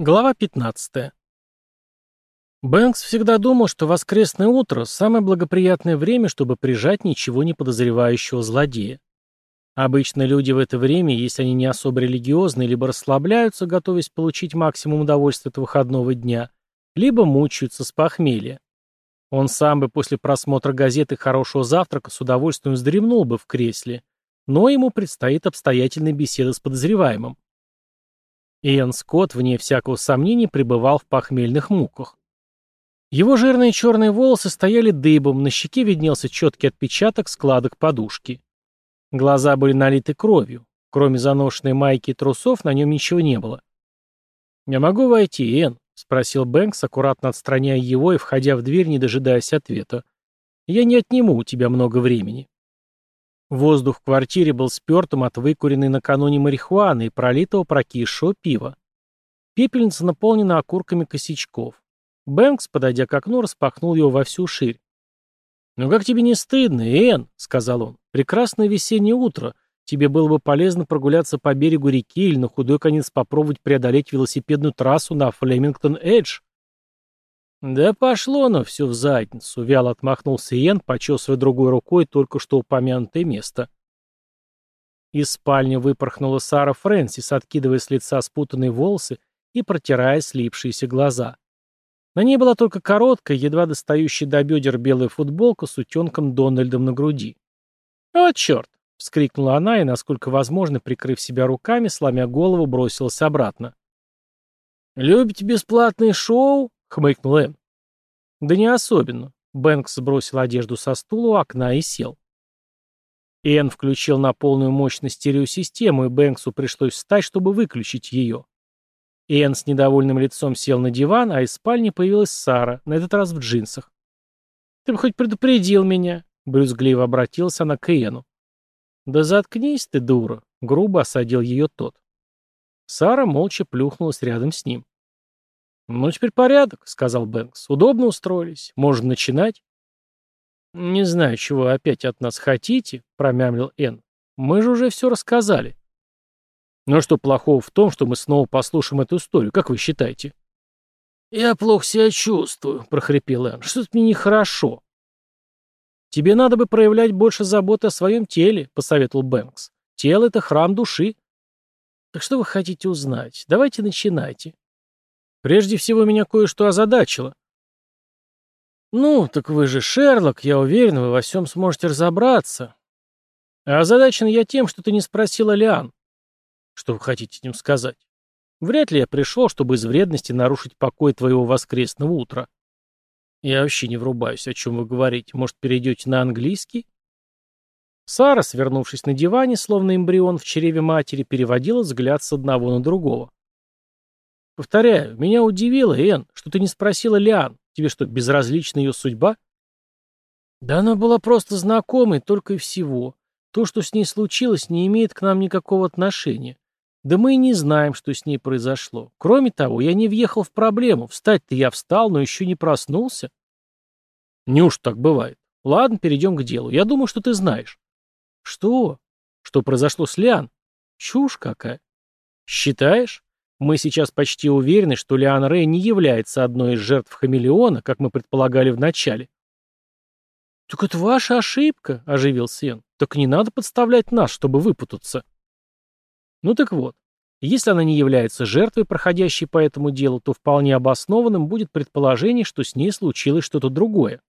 Глава 15. Бэнкс всегда думал, что воскресное утро – самое благоприятное время, чтобы прижать ничего не подозревающего злодея. Обычно люди в это время, если они не особо религиозны, либо расслабляются, готовясь получить максимум удовольствия от выходного дня, либо мучаются с похмелья. Он сам бы после просмотра газеты «Хорошего завтрака» с удовольствием вздремнул бы в кресле, но ему предстоит обстоятельная беседа с подозреваемым. Иэн Скотт, вне всякого сомнения, пребывал в похмельных муках. Его жирные черные волосы стояли дыбом, на щеке виднелся четкий отпечаток складок подушки. Глаза были налиты кровью. Кроме заношенной майки и трусов, на нем ничего не было. «Я могу войти, Иэн?» — спросил Бэнкс, аккуратно отстраняя его и входя в дверь, не дожидаясь ответа. «Я не отниму у тебя много времени». Воздух в квартире был спертым от выкуренной накануне марихуаны и пролитого прокисшего пива. Пепельница наполнена окурками косячков. Бэнкс, подойдя к окну, распахнул его во всю ширь. «Ну как тебе не стыдно, Энн?» — сказал он. «Прекрасное весеннее утро. Тебе было бы полезно прогуляться по берегу реки или на худой конец попробовать преодолеть велосипедную трассу на Флемингтон-Эдж. «Да пошло оно все в задницу», — вяло отмахнулся Иен, почесывая другой рукой только что упомянутое место. Из спальни выпорхнула Сара Фрэнсис, откидывая с лица спутанные волосы и протирая слипшиеся глаза. На ней была только короткая, едва достающая до бедер белая футболка с утенком Дональдом на груди. «О, черт!» — вскрикнула она и, насколько возможно, прикрыв себя руками, сломя голову, бросилась обратно. «Любите бесплатные шоу?» Хмыкнул Эм. «Да не особенно». Бэнкс сбросил одежду со стула у окна и сел. Энн включил на полную мощность стереосистему, и Бэнксу пришлось встать, чтобы выключить ее. Энн с недовольным лицом сел на диван, а из спальни появилась Сара, на этот раз в джинсах. «Ты бы хоть предупредил меня», — брюзгливо обратилась она к Энну. «Да заткнись ты, дура», — грубо осадил ее тот. Сара молча плюхнулась рядом с ним. «Ну, теперь порядок», — сказал Бэнкс. «Удобно устроились. можем начинать». «Не знаю, чего вы опять от нас хотите», — промямлил Энн. «Мы же уже все рассказали». «Ну что плохого в том, что мы снова послушаем эту историю, как вы считаете?» «Я плохо себя чувствую», — прохрипел Энн. «Что-то мне нехорошо». «Тебе надо бы проявлять больше заботы о своем теле», — посоветовал Бэнкс. «Тело — это храм души». «Так что вы хотите узнать? Давайте начинайте». Прежде всего меня кое-что озадачило. «Ну, так вы же Шерлок, я уверен, вы во всем сможете разобраться». А озадачен я тем, что ты не спросила Лиан. Что вы хотите этим сказать? Вряд ли я пришел, чтобы из вредности нарушить покой твоего воскресного утра. Я вообще не врубаюсь, о чем вы говорите. Может, перейдете на английский? Сара, свернувшись на диване, словно эмбрион в чреве матери, переводила взгляд с одного на другого. Повторяю, меня удивило, Энн, что ты не спросила Лиан. Тебе что, безразлична ее судьба? Да она была просто знакомой, только и всего. То, что с ней случилось, не имеет к нам никакого отношения. Да мы и не знаем, что с ней произошло. Кроме того, я не въехал в проблему. Встать-то я встал, но еще не проснулся. Неуж так бывает. Ладно, перейдем к делу. Я думаю, что ты знаешь. Что? Что произошло с Лиан? Чушь какая. Считаешь? Мы сейчас почти уверены, что Лиан Рэй не является одной из жертв хамелеона, как мы предполагали вначале. «Так это ваша ошибка», — оживил Сен. «Так не надо подставлять нас, чтобы выпутаться». Ну так вот, если она не является жертвой, проходящей по этому делу, то вполне обоснованным будет предположение, что с ней случилось что-то другое.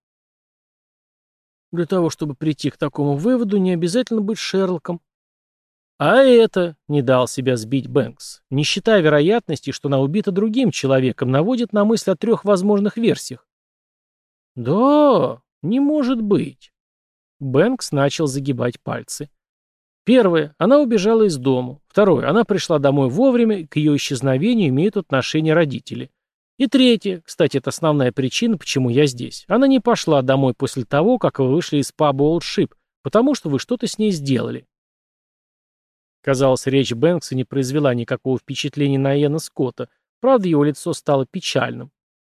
Для того, чтобы прийти к такому выводу, не обязательно быть Шерлоком, а это, не дал себя сбить Бэнкс, не считая вероятности, что она убита другим человеком, наводит на мысль о трех возможных версиях. Да, не может быть. Бэнкс начал загибать пальцы. Первое. Она убежала из дому. Второе. Она пришла домой вовремя, к ее исчезновению имеют отношение родители. И третье. Кстати, это основная причина, почему я здесь. Она не пошла домой после того, как вы вышли из паба Олдшип, потому что вы что-то с ней сделали. Казалось, речь Бэнкса не произвела никакого впечатления на Иэна Скотта, правда, его лицо стало печальным.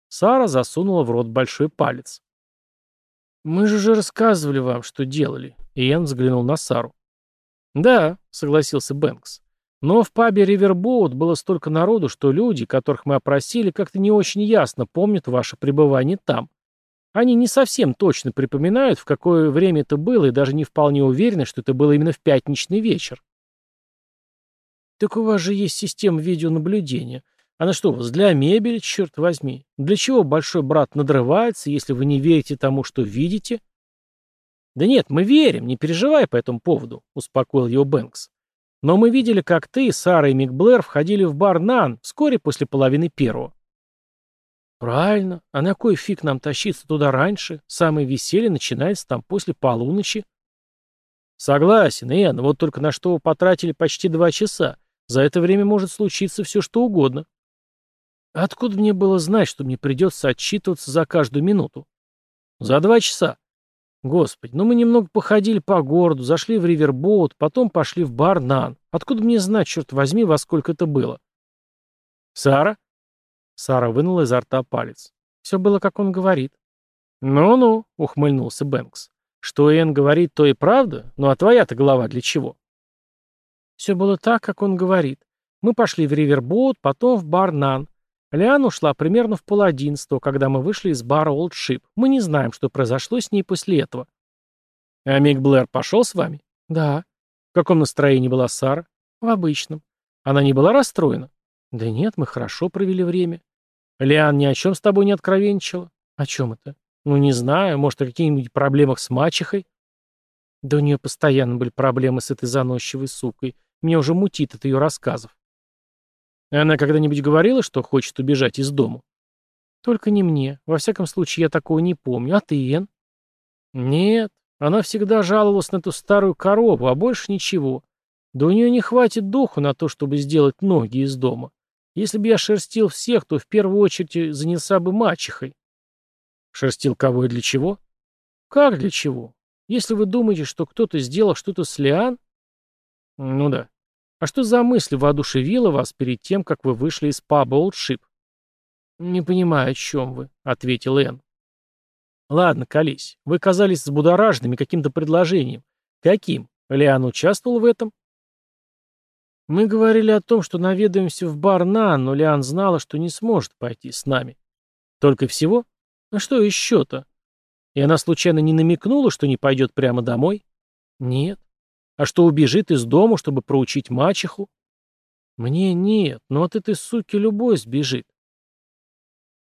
Сара засунула в рот большой палец. «Мы же уже рассказывали вам, что делали», — Иэн взглянул на Сару. «Да», — согласился Бэнкс. «Но в пабе Ривербоут было столько народу, что люди, которых мы опросили, как-то не очень ясно помнят ваше пребывание там. Они не совсем точно припоминают, в какое время это было, и даже не вполне уверены, что это было именно в пятничный вечер. Так у вас же есть система видеонаблюдения. Она что, у вас для мебели, черт возьми? Для чего большой брат надрывается, если вы не верите тому, что видите? Да нет, мы верим, не переживай по этому поводу, успокоил его Бэнкс. Но мы видели, как ты, Сара и Микблэр входили в бар Нан вскоре после половины первого. Правильно, а на кой фиг нам тащиться туда раньше? Самое веселье начинается там после полуночи. Согласен, Энн. вот только на что вы потратили почти два часа. За это время может случиться все что угодно. Откуда мне было знать, что мне придется отчитываться за каждую минуту? За два часа. Господи, ну мы немного походили по городу, зашли в Ривербоут, потом пошли в бар Нан. Откуда мне знать, черт возьми, во сколько это было? Сара? Сара вынула изо рта палец. Все было, как он говорит. «Ну-ну», — ухмыльнулся Бэнкс. «Что Энн говорит, то и правда, ну а твоя-то голова для чего?» Все было так, как он говорит. Мы пошли в Ривербот, потом в бар Нан. Лиан ушла примерно в полодиннадцатого, когда мы вышли из бара Олд Шип. Мы не знаем, что произошло с ней после этого. А Мик Блэр пошел с вами? Да. В каком настроении была Сара? В обычном. Она не была расстроена? Да нет, мы хорошо провели время. Лиан ни о чем с тобой не откровенничала? О чем это? Ну, не знаю, может, о каких-нибудь проблемах с мачехой? Да у нее постоянно были проблемы с этой заносчивой сукой. Мне уже мутит от ее рассказов. Она когда-нибудь говорила, что хочет убежать из дому? Только не мне. Во всяком случае, я такого не помню. А ты, Иэн? Нет. Она всегда жаловалась на ту старую корову, а больше ничего. Да у нее не хватит духу на то, чтобы сделать ноги из дома. Если бы я шерстил всех, то в первую очередь занялся бы мачехой. Шерстил кого и для чего? Как для чего? Если вы думаете, что кто-то сделал что-то с Лиан, ну да. А что за мысль воодушевила вас перед тем, как вы вышли из паба Олдшип? Не понимаю, о чем вы, ответил Энн. Ладно, колись. Вы казались взбудораженными каким-то предложением. Каким? Лиан участвовал в этом? Мы говорили о том, что наведаемся в бар на, но Лиан знала, что не сможет пойти с нами. Только всего? А что еще-то? И она случайно не намекнула, что не пойдет прямо домой? Нет а что убежит из дому, чтобы проучить мачеху? Мне нет, ну но от этой суки любой сбежит.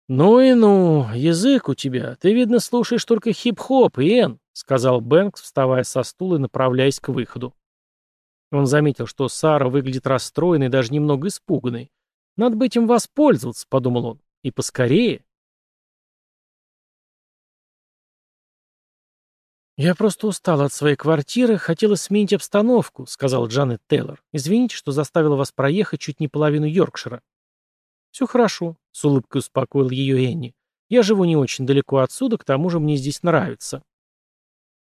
Ну и ну, язык у тебя. Ты, видно, слушаешь только хип-хоп и эн, сказал Бэнкс, вставая со стула и направляясь к выходу. Он заметил, что Сара выглядит расстроенной, даже немного испуганной. Надо бы этим воспользоваться, подумал он, и поскорее. «Я просто устала от своей квартиры, хотела сменить обстановку», — сказал Джанет Тейлор. «Извините, что заставила вас проехать чуть не половину Йоркшира». «Все хорошо», — с улыбкой успокоил ее Энни. «Я живу не очень далеко отсюда, к тому же мне здесь нравится».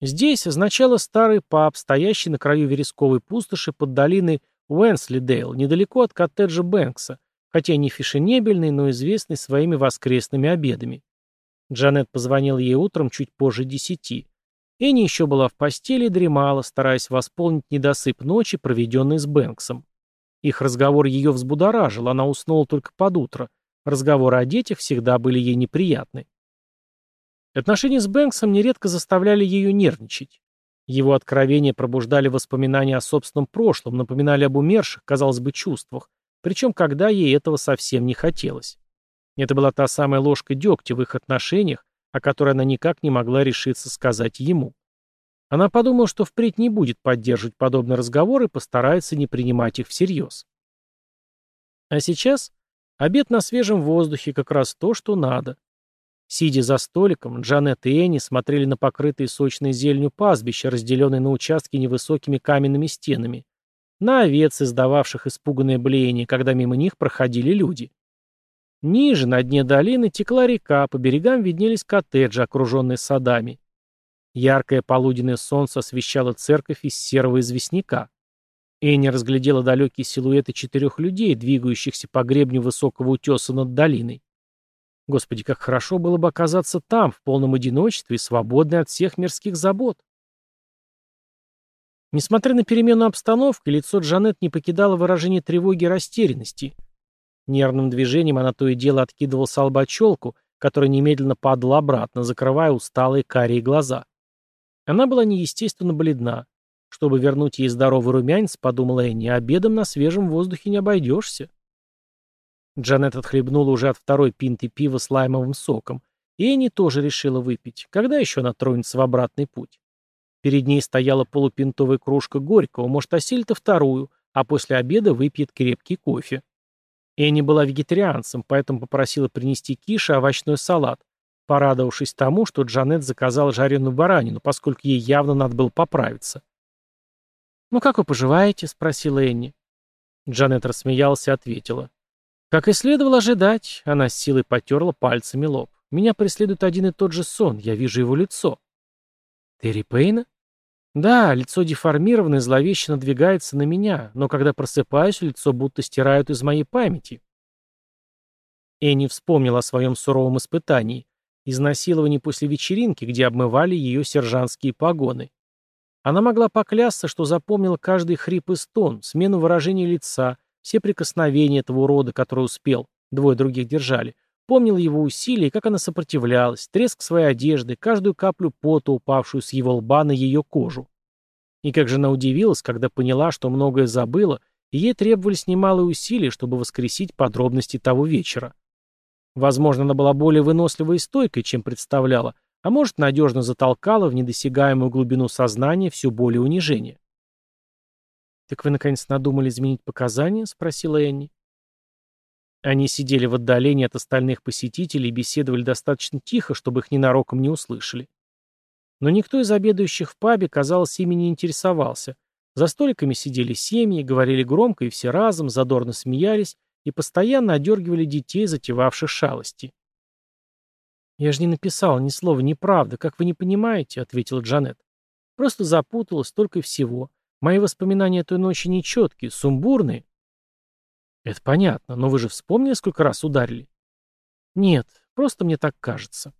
Здесь сначала старый паб, стоящий на краю вересковой пустоши под долиной Уэнслидейл, недалеко от коттеджа Бэнкса, хотя не фешенебельный, но известный своими воскресными обедами. Джанет позвонил ей утром чуть позже десяти. Энни еще была в постели и дремала, стараясь восполнить недосып ночи, проведенной с Бэнксом. Их разговор ее взбудоражил, она уснула только под утро. Разговоры о детях всегда были ей неприятны. Отношения с Бэнксом нередко заставляли ее нервничать. Его откровения пробуждали воспоминания о собственном прошлом, напоминали об умерших, казалось бы, чувствах, причем когда ей этого совсем не хотелось. Это была та самая ложка дегтя в их отношениях, а о которой она никак не могла решиться сказать ему. Она подумала, что впредь не будет поддерживать подобные разговоры и постарается не принимать их всерьез. А сейчас обед на свежем воздухе как раз то, что надо. Сидя за столиком, Джанет и Энни смотрели на покрытые сочной зеленью пастбища, разделенные на участки невысокими каменными стенами, на овец, издававших испуганное блеяние, когда мимо них проходили люди. Ниже, на дне долины, текла река, по берегам виднелись коттеджи, окруженные садами. Яркое полуденное солнце освещало церковь из серого известняка. Энни разглядела далекие силуэты четырех людей, двигающихся по гребню высокого утеса над долиной. Господи, как хорошо было бы оказаться там, в полном одиночестве и свободной от всех мирских забот. Несмотря на перемену обстановки, лицо Джанет не покидало выражение тревоги и растерянности – Нервным движением она то и дело откидывала с лба челку, которая немедленно падала обратно, закрывая усталые карие глаза. Она была неестественно бледна. Чтобы вернуть ей здоровый румянец, подумала Энни, обедом на свежем воздухе не обойдешься. Джанет отхлебнула уже от второй пинты пива с лаймовым соком. И Энни тоже решила выпить. Когда еще она тронется в обратный путь? Перед ней стояла полупинтовая кружка горького, может, осилит вторую, а после обеда выпьет крепкий кофе. Энни была вегетарианцем, поэтому попросила принести киш и овощной салат, порадовавшись тому, что Джанет заказала жареную баранину, поскольку ей явно надо было поправиться. «Ну как вы поживаете?» — спросила Энни. Джанет рассмеялась и ответила. Как и следовало ожидать, она с силой потерла пальцами лоб. «Меня преследует один и тот же сон, я вижу его лицо». «Терри Пейна?» Да, лицо деформировано и зловеще надвигается на меня, но когда просыпаюсь, лицо будто стирают из моей памяти. Энни вспомнила о своем суровом испытании – изнасиловании после вечеринки, где обмывали ее сержантские погоны. Она могла поклясться, что запомнила каждый хрип и стон, смену выражения лица, все прикосновения этого урода, который успел, двое других держали, помнил его усилия, как она сопротивлялась, треск своей одежды, каждую каплю пота, упавшую с его лба на ее кожу. И как же она удивилась, когда поняла, что многое забыла, и ей требовались немалые усилия, чтобы воскресить подробности того вечера. Возможно, она была более выносливой и стойкой, чем представляла, а может, надежно затолкала в недосягаемую глубину сознания все более унижение. «Так вы, наконец, надумали изменить показания?» — спросила Энни. Они сидели в отдалении от остальных посетителей и беседовали достаточно тихо, чтобы их ненароком не услышали. Но никто из обедающих в пабе, казалось, ими не интересовался. За столиками сидели семьи, говорили громко и все разом, задорно смеялись и постоянно одергивали детей, затевавших шалости. «Я же не написал ни слова неправды, как вы не понимаете», — ответила Джанет. «Просто запуталась только всего. Мои воспоминания той ночи нечеткие, сумбурные». Это понятно, но вы же вспомнили, сколько раз ударили? Нет, просто мне так кажется.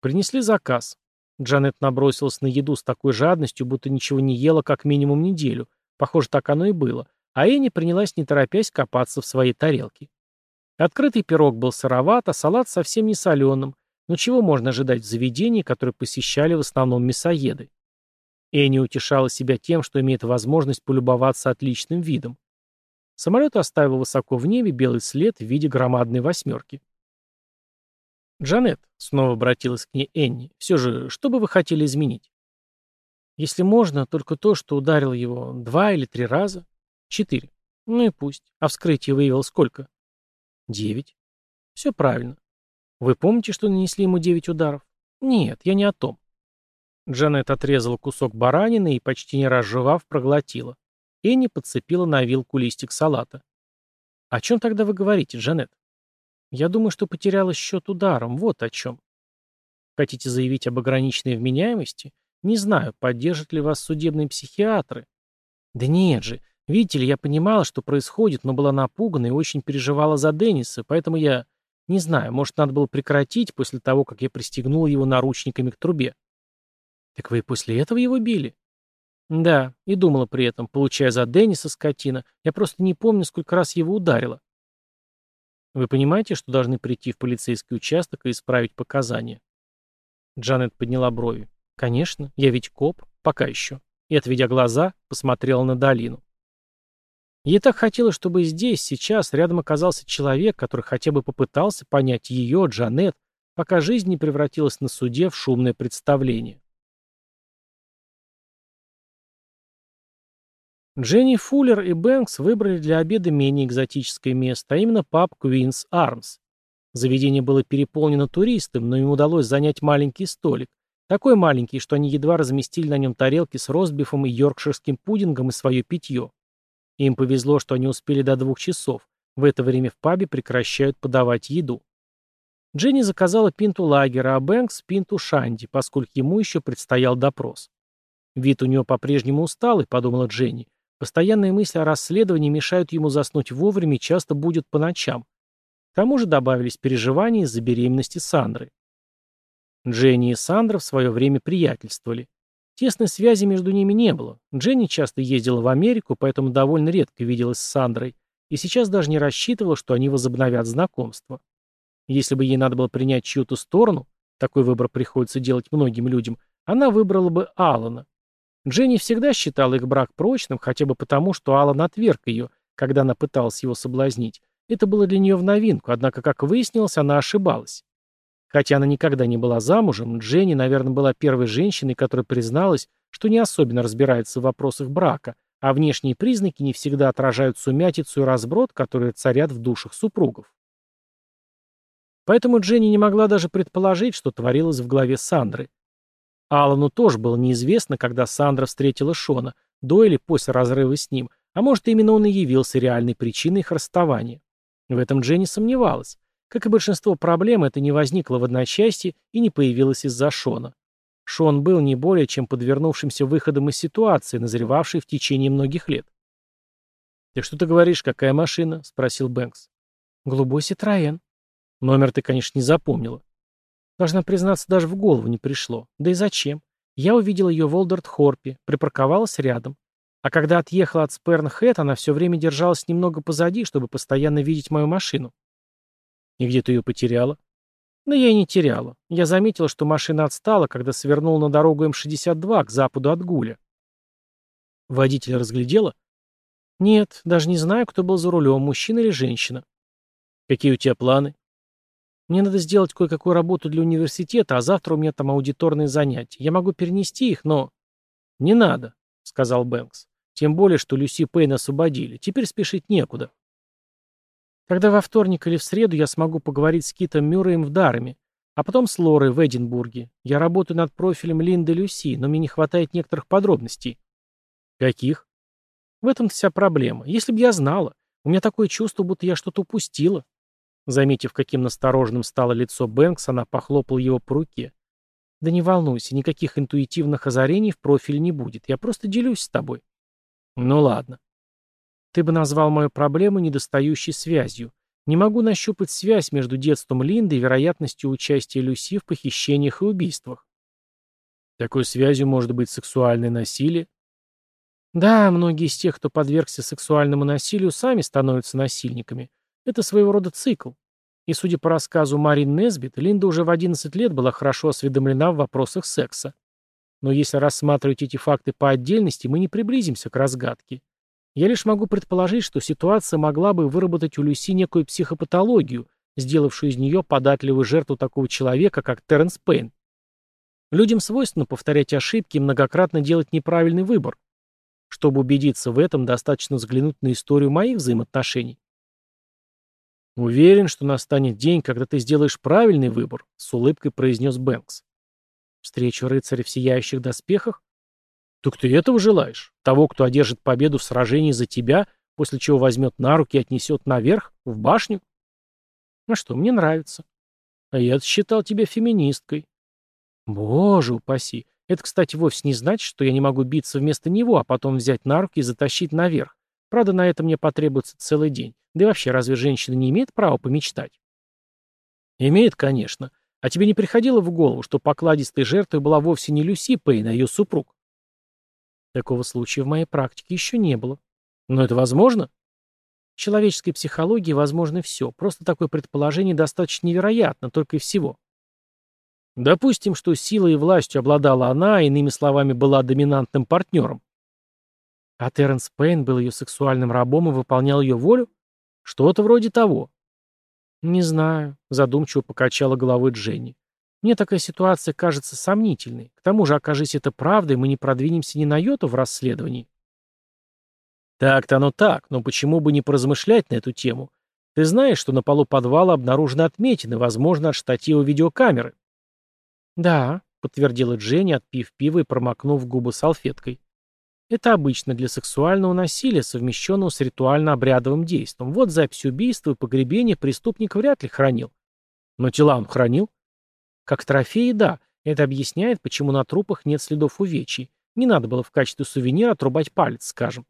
Принесли заказ. Джанет набросилась на еду с такой жадностью, будто ничего не ела как минимум неделю. Похоже, так оно и было. А Энни принялась, не торопясь, копаться в своей тарелке. Открытый пирог был сыроват, а салат совсем не соленым. Но чего можно ожидать в заведении, которое посещали в основном мясоеды? Энни утешала себя тем, что имеет возможность полюбоваться отличным видом. Самолет оставил высоко в небе белый след в виде громадной восьмерки. «Джанет», — снова обратилась к ней Энни, — «все же, что бы вы хотели изменить?» «Если можно, только то, что ударил его два или три раза. Четыре. Ну и пусть. А вскрытие выявило сколько?» «Девять». «Все правильно. Вы помните, что нанесли ему девять ударов?» «Нет, я не о том». Джанет отрезала кусок баранины и, почти не разжевав, проглотила. Энни подцепила на вилку листик салата. «А «О чем тогда вы говорите, Джанет? «Я думаю, что потеряла счет ударом. Вот о чем». «Хотите заявить об ограниченной вменяемости? Не знаю, поддержат ли вас судебные психиатры». «Да нет же. Видите ли, я понимала, что происходит, но была напугана и очень переживала за Денниса, поэтому я... Не знаю, может, надо было прекратить после того, как я пристегнула его наручниками к трубе». «Так вы после этого его били?» Да, и думала при этом, получая за Денниса скотина, я просто не помню, сколько раз его ударила. Вы понимаете, что должны прийти в полицейский участок и исправить показания? Джанет подняла брови. Конечно, я ведь коп, пока еще. И, отведя глаза, посмотрела на долину. Ей так хотелось, чтобы здесь, сейчас, рядом оказался человек, который хотя бы попытался понять ее, Джанет, пока жизнь не превратилась на суде в шумное представление. Дженни Фуллер и Бэнкс выбрали для обеда менее экзотическое место, а именно паб Квинс Армс. Заведение было переполнено туристами, но им удалось занять маленький столик. Такой маленький, что они едва разместили на нем тарелки с ростбифом и йоркширским пудингом и свое питье. Им повезло, что они успели до двух часов. В это время в пабе прекращают подавать еду. Дженни заказала пинту лагера, а Бэнкс – пинту шанди, поскольку ему еще предстоял допрос. Вид у него по-прежнему усталый, подумала Дженни, Постоянные мысли о расследовании мешают ему заснуть вовремя и часто будет по ночам. К тому же добавились переживания из-за беременности Сандры. Дженни и Сандра в свое время приятельствовали. Тесной связи между ними не было. Дженни часто ездила в Америку, поэтому довольно редко виделась с Сандрой, и сейчас даже не рассчитывала, что они возобновят знакомство. Если бы ей надо было принять чью-то сторону, такой выбор приходится делать многим людям, она выбрала бы Алана. Дженни всегда считала их брак прочным, хотя бы потому, что Алан отверг ее, когда она пыталась его соблазнить. Это было для нее в новинку, однако, как выяснилось, она ошибалась. Хотя она никогда не была замужем, Дженни, наверное, была первой женщиной, которая призналась, что не особенно разбирается в вопросах брака, а внешние признаки не всегда отражают сумятицу и разброд, которые царят в душах супругов. Поэтому Дженни не могла даже предположить, что творилось в голове Сандры. Алану тоже было неизвестно, когда Сандра встретила Шона, до или после разрыва с ним, а может, именно он и явился реальной причиной их расставания. В этом Дженни сомневалась. Как и большинство проблем, это не возникло в одночасье и не появилось из-за Шона. Шон был не более чем подвернувшимся выходом из ситуации, назревавшей в течение многих лет. «Ты что ты говоришь, какая машина?» — спросил Бэнкс. «Голубой Ситроен». «Номер ты, конечно, не запомнила». Должна признаться, даже в голову не пришло. Да и зачем? Я увидела ее в Олдерт-Хорпе, припарковалась рядом. А когда отъехала от Спернхэт, она все время держалась немного позади, чтобы постоянно видеть мою машину. И где ты ее потеряла? Но я и не теряла. Я заметила, что машина отстала, когда свернула на дорогу М-62 к западу от Гуля. Водитель разглядела? Нет, даже не знаю, кто был за рулем, мужчина или женщина. Какие у тебя планы? Мне надо сделать кое-какую работу для университета, а завтра у меня там аудиторные занятия. Я могу перенести их, но...» «Не надо», — сказал Бэнкс. «Тем более, что Люси Пейн освободили. Теперь спешить некуда». «Когда во вторник или в среду я смогу поговорить с Китом Мюрреем в Дарами, а потом с Лорой в Эдинбурге. Я работаю над профилем Линды Люси, но мне не хватает некоторых подробностей». «Каких?» «В этом вся проблема. Если бы я знала. У меня такое чувство, будто я что-то упустила», Заметив, каким настороженным стало лицо Бэнкса, она похлопала его по руке. «Да не волнуйся, никаких интуитивных озарений в профиль не будет. Я просто делюсь с тобой». «Ну ладно». «Ты бы назвал мою проблему недостающей связью. Не могу нащупать связь между детством Линды и вероятностью участия Люси в похищениях и убийствах». «Такой связью может быть сексуальное насилие?» «Да, многие из тех, кто подвергся сексуальному насилию, сами становятся насильниками. Это своего рода цикл. И, судя по рассказу Марин Несбит, Линда уже в 11 лет была хорошо осведомлена в вопросах секса. Но если рассматривать эти факты по отдельности, мы не приблизимся к разгадке. Я лишь могу предположить, что ситуация могла бы выработать у Люси некую психопатологию, сделавшую из нее податливую жертву такого человека, как Терренс Пейн. Людям свойственно повторять ошибки и многократно делать неправильный выбор. Чтобы убедиться в этом, достаточно взглянуть на историю моих взаимоотношений. «Уверен, что настанет день, когда ты сделаешь правильный выбор», — с улыбкой произнес Бэнкс. «Встречу рыцаря в сияющих доспехах?» «Так ты этого желаешь? Того, кто одержит победу в сражении за тебя, после чего возьмет на руки и отнесет наверх, в башню?» «А что, мне нравится». «А я считал тебя феминисткой». «Боже упаси! Это, кстати, вовсе не значит, что я не могу биться вместо него, а потом взять на руки и затащить наверх. Правда, на это мне потребуется целый день. Да и вообще, разве женщина не имеет права помечтать? Имеет, конечно. А тебе не приходило в голову, что покладистой жертвой была вовсе не Люси Пейн, а ее супруг? Такого случая в моей практике еще не было. Но это возможно? В человеческой психологии возможно все. Просто такое предположение достаточно невероятно, только и всего. Допустим, что силой и властью обладала она, иными словами, была доминантным партнером. А Терренс Пейн был ее сексуальным рабом и выполнял ее волю? Что-то вроде того. Не знаю, задумчиво покачала головой Дженни. Мне такая ситуация кажется сомнительной. К тому же, окажись это правдой, мы не продвинемся ни на йоту в расследовании. Так-то оно так, но почему бы не поразмышлять на эту тему? Ты знаешь, что на полу подвала обнаружены отметины, возможно, от штатива видеокамеры. Да, подтвердила Дженни, отпив пиво и промокнув губы салфеткой. Это обычно для сексуального насилия, совмещенного с ритуально-обрядовым действием. Вот запись убийства и погребения преступник вряд ли хранил. Но тела он хранил. Как трофеи, да. Это объясняет, почему на трупах нет следов увечий. Не надо было в качестве сувенира отрубать палец, скажем.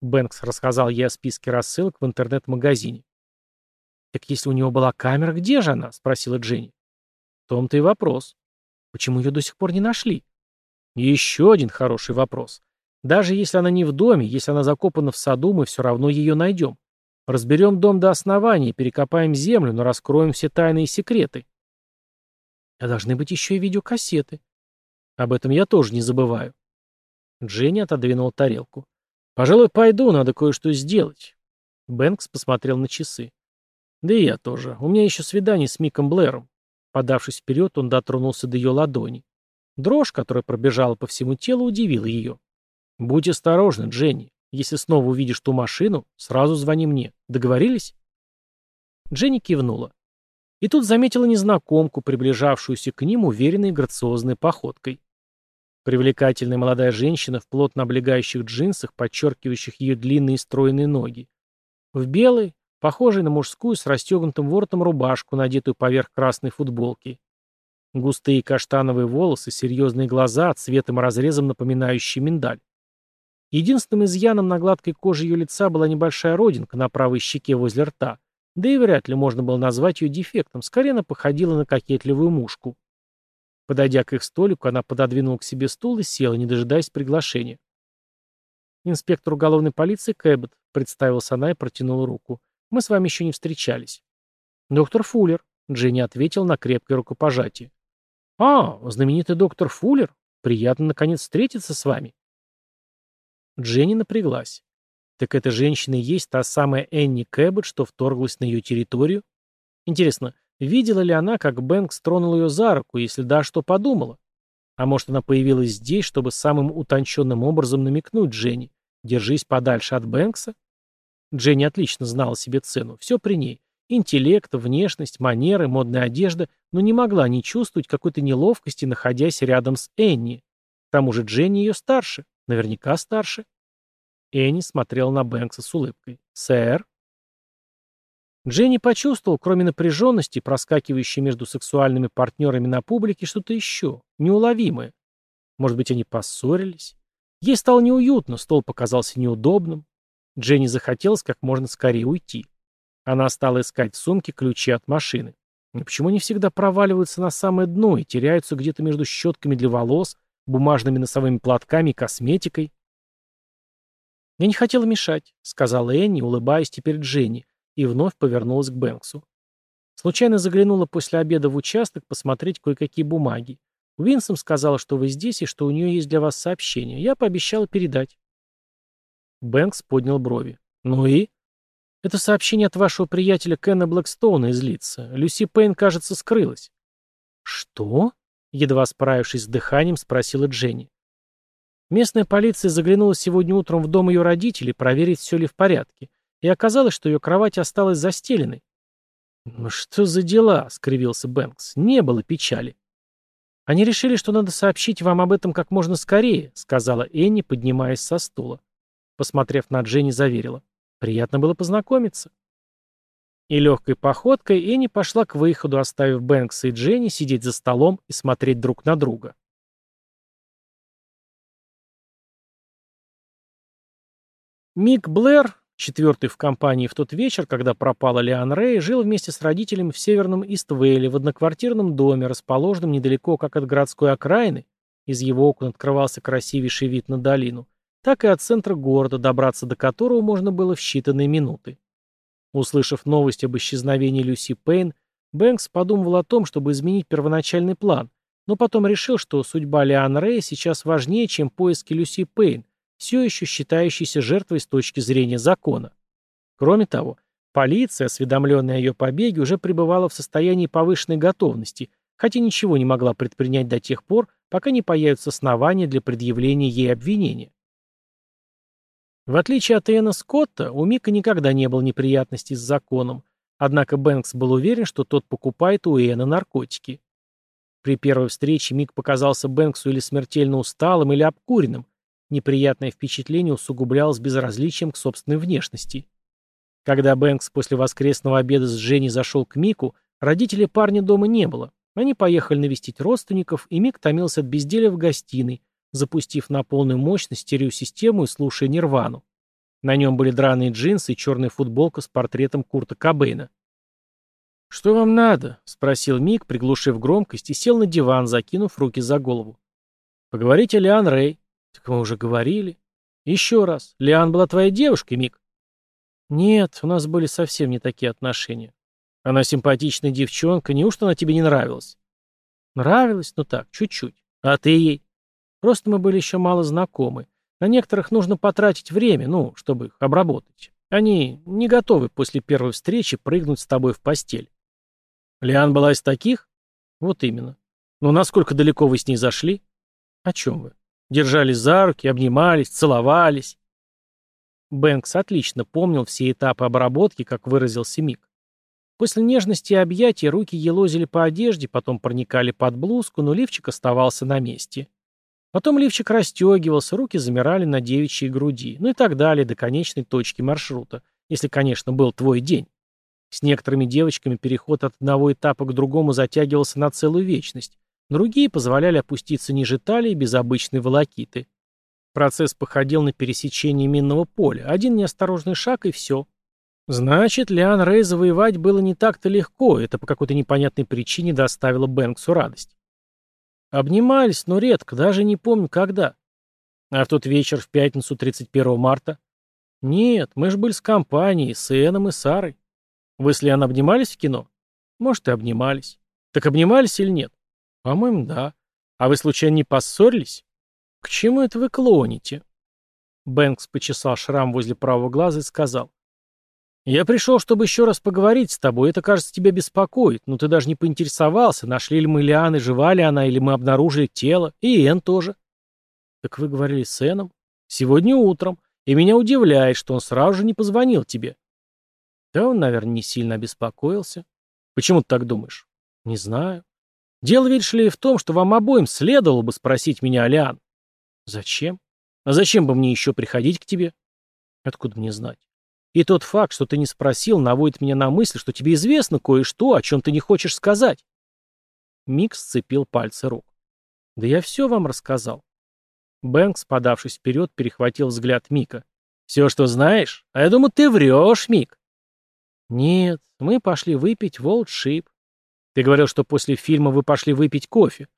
Бэнкс рассказал ей о списке рассылок в интернет-магазине. «Так если у него была камера, где же она?» – спросила Дженни. «В том-то и вопрос. Почему ее до сих пор не нашли?» «Еще один хороший вопрос. Даже если она не в доме, если она закопана в саду, мы все равно ее найдем. Разберем дом до основания, перекопаем землю, но раскроем все тайные секреты. А должны быть еще и видеокассеты. Об этом я тоже не забываю. Дженни отодвинул тарелку. «Пожалуй, пойду, надо кое-что сделать». Бэнкс посмотрел на часы. «Да и я тоже. У меня еще свидание с Миком Блэром». Подавшись вперед, он дотронулся до ее ладони. Дрожь, которая пробежала по всему телу, удивила ее. Будь осторожна, Дженни. Если снова увидишь ту машину, сразу звони мне. Договорились?» Дженни кивнула. И тут заметила незнакомку, приближавшуюся к ним уверенной грациозной походкой. Привлекательная молодая женщина в плотно облегающих джинсах, подчеркивающих ее длинные стройные ноги. В белой, похожей на мужскую, с расстегнутым воротом рубашку, надетую поверх красной футболки. Густые каштановые волосы, серьезные глаза, цветом разрезом напоминающие миндаль. Единственным изъяном на гладкой коже ее лица была небольшая родинка на правой щеке возле рта, да и вряд ли можно было назвать ее дефектом, скорее она походила на кокетливую мушку. Подойдя к их столику, она пододвинула к себе стул и села, не дожидаясь приглашения. «Инспектор уголовной полиции Кэббет», — представился она и протянула руку. «Мы с вами еще не встречались». «Доктор Фуллер», — Дженни ответил на крепкое рукопожатие. «А, знаменитый доктор Фуллер? Приятно, наконец, встретиться с вами». Дженни напряглась. Так эта женщина и есть та самая Энни Кэббет, что вторглась на ее территорию? Интересно, видела ли она, как Бэнкс тронул ее за руку, если да, что подумала? А может, она появилась здесь, чтобы самым утонченным образом намекнуть Дженни? Держись подальше от Бэнкса? Дженни отлично знала себе цену. Все при ней. Интеллект, внешность, манеры, модная одежда, но не могла не чувствовать какой-то неловкости, находясь рядом с Энни. К тому же Дженни ее старше. Наверняка старше. Энни смотрел на Бэнкса с улыбкой. «Сэр?» Дженни почувствовал, кроме напряженности, проскакивающей между сексуальными партнерами на публике, что-то еще, неуловимое. Может быть, они поссорились? Ей стало неуютно, стол показался неудобным. Дженни захотелось как можно скорее уйти. Она стала искать в сумке ключи от машины. Но почему они всегда проваливаются на самое дно и теряются где-то между щетками для волос, бумажными носовыми платками и косметикой. «Я не хотела мешать», — сказала Энни, улыбаясь теперь Дженни, и вновь повернулась к Бэнксу. Случайно заглянула после обеда в участок посмотреть кое-какие бумаги. Уинсом сказала, что вы здесь и что у нее есть для вас сообщение. Я пообещала передать. Бэнкс поднял брови. «Ну и?» «Это сообщение от вашего приятеля Кена Блэкстоуна из Лица. Люси Пейн, кажется, скрылась». «Что?» едва справившись с дыханием, спросила Дженни. Местная полиция заглянула сегодня утром в дом ее родителей проверить, все ли в порядке, и оказалось, что ее кровать осталась застеленной. «Ну что за дела?» — скривился Бэнкс. «Не было печали». «Они решили, что надо сообщить вам об этом как можно скорее», — сказала Энни, поднимаясь со стула. Посмотрев на Дженни, заверила. «Приятно было познакомиться» и легкой походкой Энни пошла к выходу, оставив Бэнкса и Дженни сидеть за столом и смотреть друг на друга. Мик Блэр, четвертый в компании в тот вечер, когда пропала Лиан Рэй, жил вместе с родителями в северном Иствейле в одноквартирном доме, расположенном недалеко как от городской окраины, из его окон открывался красивейший вид на долину, так и от центра города, добраться до которого можно было в считанные минуты. Услышав новость об исчезновении Люси Пейн, Бэнкс подумывал о том, чтобы изменить первоначальный план, но потом решил, что судьба Лиан Рэя сейчас важнее, чем поиски Люси Пейн, все еще считающейся жертвой с точки зрения закона. Кроме того, полиция, осведомленная о ее побеге, уже пребывала в состоянии повышенной готовности, хотя ничего не могла предпринять до тех пор, пока не появятся основания для предъявления ей обвинения. В отличие от Иэна Скотта, у Мика никогда не было неприятностей с законом, однако Бэнкс был уверен, что тот покупает у Иэна наркотики. При первой встрече Мик показался Бэнксу или смертельно усталым, или обкуренным. Неприятное впечатление усугублялось безразличием к собственной внешности. Когда Бэнкс после воскресного обеда с Женей зашел к Мику, родителей парня дома не было. Они поехали навестить родственников, и Мик томился от безделия в гостиной, запустив на полную мощность стереосистему и слушая нирвану. На нем были драные джинсы и черная футболка с портретом Курта Кобейна. «Что вам надо?» — спросил Мик, приглушив громкость, и сел на диван, закинув руки за голову. «Поговорите, Лиан Рэй». «Так мы уже говорили». «Еще раз. Лиан была твоей девушкой, Мик?» «Нет, у нас были совсем не такие отношения. Она симпатичная девчонка, неужто она тебе не нравилась?» «Нравилась, но так, чуть-чуть. А ты ей?» Просто мы были еще мало знакомы. На некоторых нужно потратить время, ну, чтобы их обработать. Они не готовы после первой встречи прыгнуть с тобой в постель. Лиан была из таких? Вот именно. Но насколько далеко вы с ней зашли? О чем вы? Держались за руки, обнимались, целовались. Бэнкс отлично помнил все этапы обработки, как выразился Мик. После нежности и объятий руки елозили по одежде, потом проникали под блузку, но лифчик оставался на месте. Потом лифчик расстегивал руки замирали на девичьей груди, ну и так далее до конечной точки маршрута, если, конечно, был твой день. С некоторыми девочками переход от одного этапа к другому затягивался на целую вечность. Другие позволяли опуститься ниже талии без обычной волокиты. Процесс походил на пересечение минного поля. Один неосторожный шаг и все. Значит, Лиан Рей завоевать было не так-то легко. Это по какой-то непонятной причине доставило Бэнксу радость. «Обнимались, но редко, даже не помню, когда». «А в тот вечер, в пятницу 31 марта?» «Нет, мы же были с компанией, с Эном и Сарой». «Вы с Лиан обнимались в кино?» «Может, и обнимались». «Так обнимались или нет?» «По-моему, да». «А вы, случайно, не поссорились?» «К чему это вы клоните?» Бэнкс почесал шрам возле правого глаза и сказал. «Я пришел, чтобы еще раз поговорить с тобой. Это, кажется, тебя беспокоит. Но ты даже не поинтересовался, нашли ли мы Лианы, жива ли она, или мы обнаружили тело. И Эн тоже». «Так вы говорили с Эном?» «Сегодня утром. И меня удивляет, что он сразу же не позвонил тебе». «Да он, наверное, не сильно обеспокоился». «Почему ты так думаешь?» «Не знаю». «Дело, видишь ли, в том, что вам обоим следовало бы спросить меня о Лиан». «Зачем? А зачем бы мне еще приходить к тебе?» «Откуда мне знать?» И тот факт, что ты не спросил, наводит меня на мысль, что тебе известно кое-что, о чем ты не хочешь сказать. Микс сцепил пальцы рук. Да я все вам рассказал. Бэнкс, подавшись вперед, перехватил взгляд Мика. Все, что знаешь? А я думаю, ты врешь, Мик. Нет, мы пошли выпить волдшип. Ты говорил, что после фильма вы пошли выпить кофе.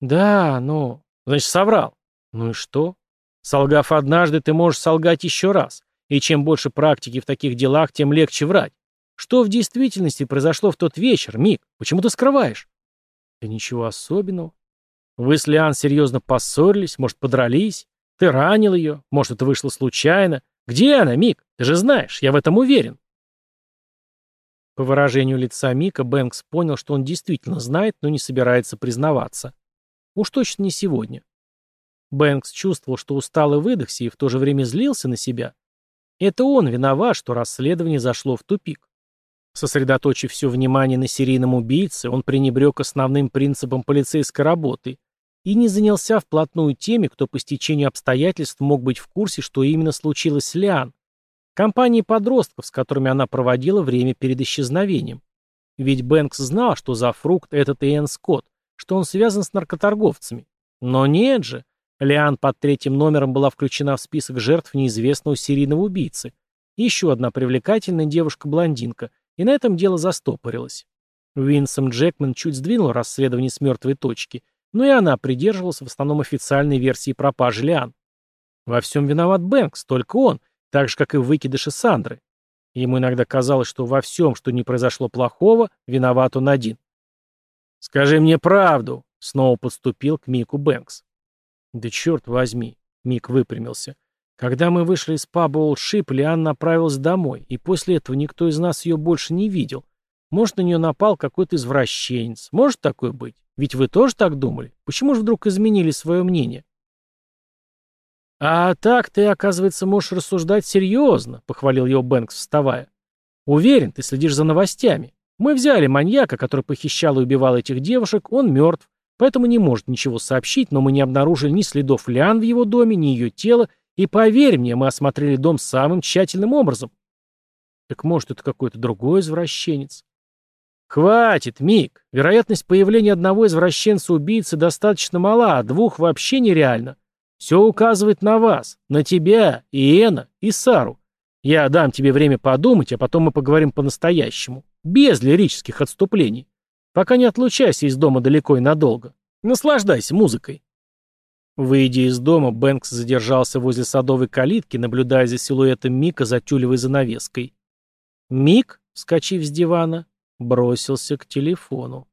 Да, но... Значит, соврал. Ну и что? Солгав однажды, ты можешь солгать еще раз. И чем больше практики в таких делах, тем легче врать. Что в действительности произошло в тот вечер, Мик? Почему ты скрываешь? Да ничего особенного. Вы с Лиан серьезно поссорились, может, подрались? Ты ранил ее, может, это вышло случайно? Где она, Мик? Ты же знаешь, я в этом уверен. По выражению лица Мика Бэнкс понял, что он действительно знает, но не собирается признаваться. Уж точно не сегодня. Бэнкс чувствовал, что устал и выдохся, и в то же время злился на себя. Это он виноват, что расследование зашло в тупик. Сосредоточив все внимание на серийном убийце, он пренебрег основным принципом полицейской работы и не занялся вплотную теми, кто по стечению обстоятельств мог быть в курсе, что именно случилось с Лиан, компанией подростков, с которыми она проводила время перед исчезновением. Ведь Бэнкс знал, что за фрукт этот Иэн Скотт, что он связан с наркоторговцами. Но нет же, Лиан под третьим номером была включена в список жертв неизвестного серийного убийцы. Еще одна привлекательная девушка-блондинка, и на этом дело застопорилось. Винсом Джекман чуть сдвинул расследование с мертвой точки, но и она придерживалась в основном официальной версии пропажи Лиан. Во всем виноват Бэнкс, только он, так же, как и в выкидыше Сандры. Ему иногда казалось, что во всем, что не произошло плохого, виноват он один. «Скажи мне правду», — снова подступил к Мику Бэнкс. «Да черт возьми!» — Мик выпрямился. «Когда мы вышли из паба Олдшип, Лиан направилась домой, и после этого никто из нас ее больше не видел. Может, на нее напал какой-то извращенец. Может такое быть? Ведь вы тоже так думали? Почему же вдруг изменили свое мнение?» «А так ты, оказывается, можешь рассуждать серьезно», — похвалил его Бэнкс, вставая. «Уверен, ты следишь за новостями. Мы взяли маньяка, который похищал и убивал этих девушек, он мертв. Поэтому не может ничего сообщить, но мы не обнаружили ни следов Лиан в его доме, ни ее тела, и, поверь мне, мы осмотрели дом самым тщательным образом. Так может, это какой-то другой извращенец? Хватит, Мик. Вероятность появления одного извращенца-убийцы достаточно мала, а двух вообще нереально. Все указывает на вас, на тебя, и Эна, и Сару. Я дам тебе время подумать, а потом мы поговорим по-настоящему, без лирических отступлений. Пока не отлучайся из дома далеко и надолго. Наслаждайся музыкой. Выйдя из дома, Бэнкс задержался возле садовой калитки, наблюдая за силуэтом Мика за тюлевой занавеской. Мик, вскочив с дивана, бросился к телефону.